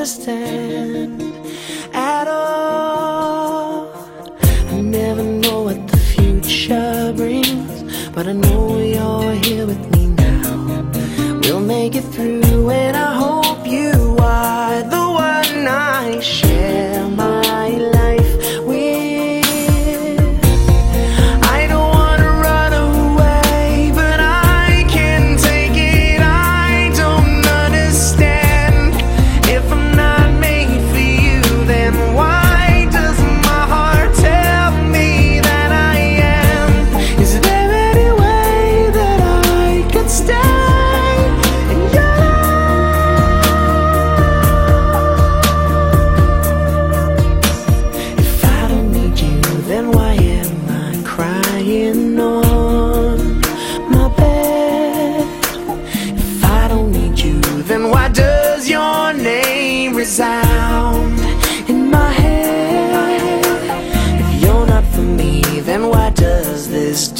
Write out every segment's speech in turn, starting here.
understand.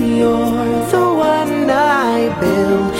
you're the one I build.